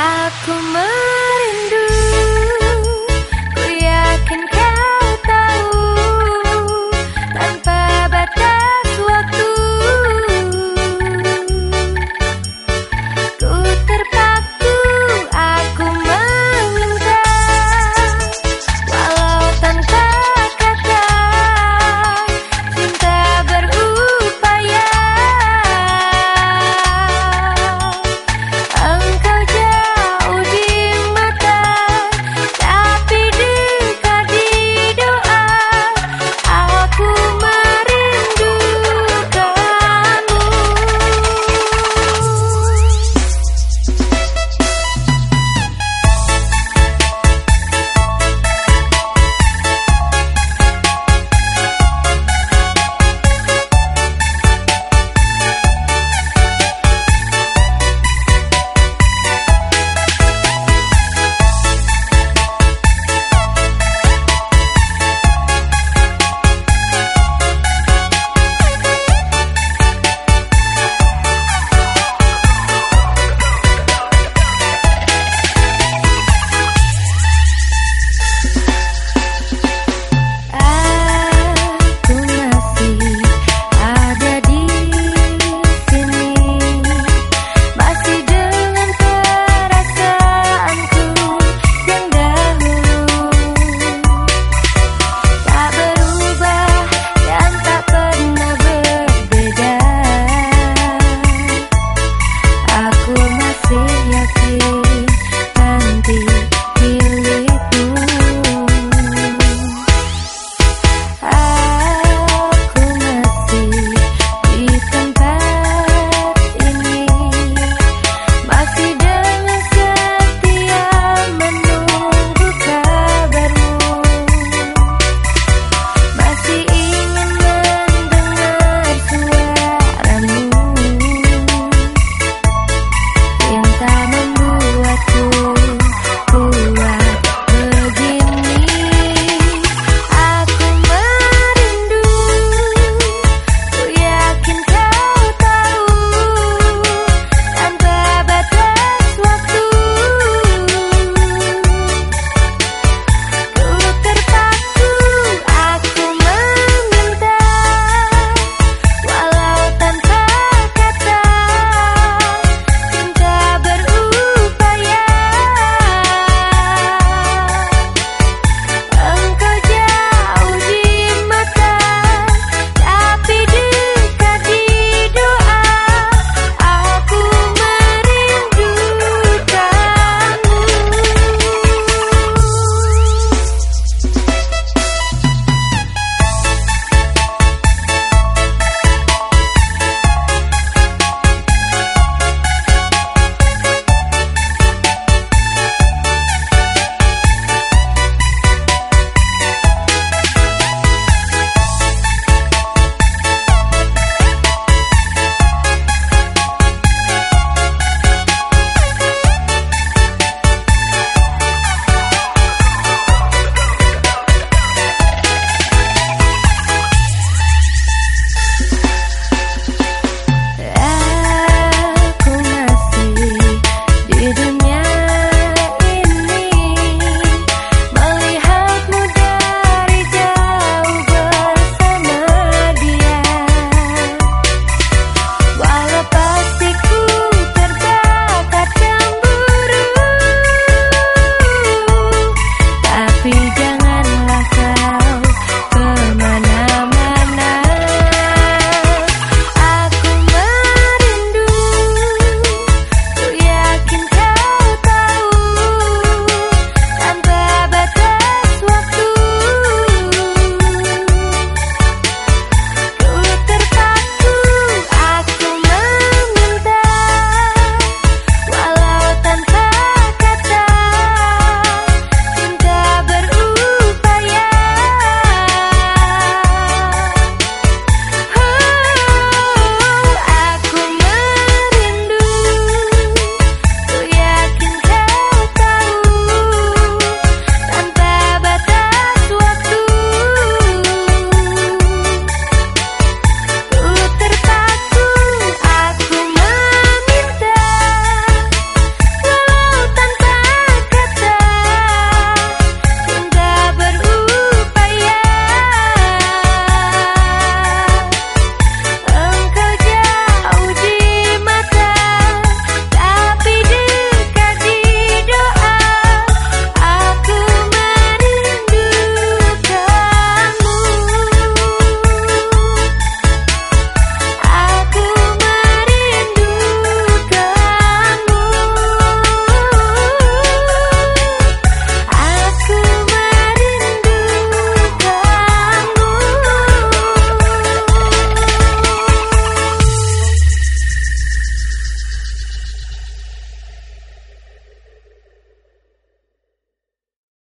Aku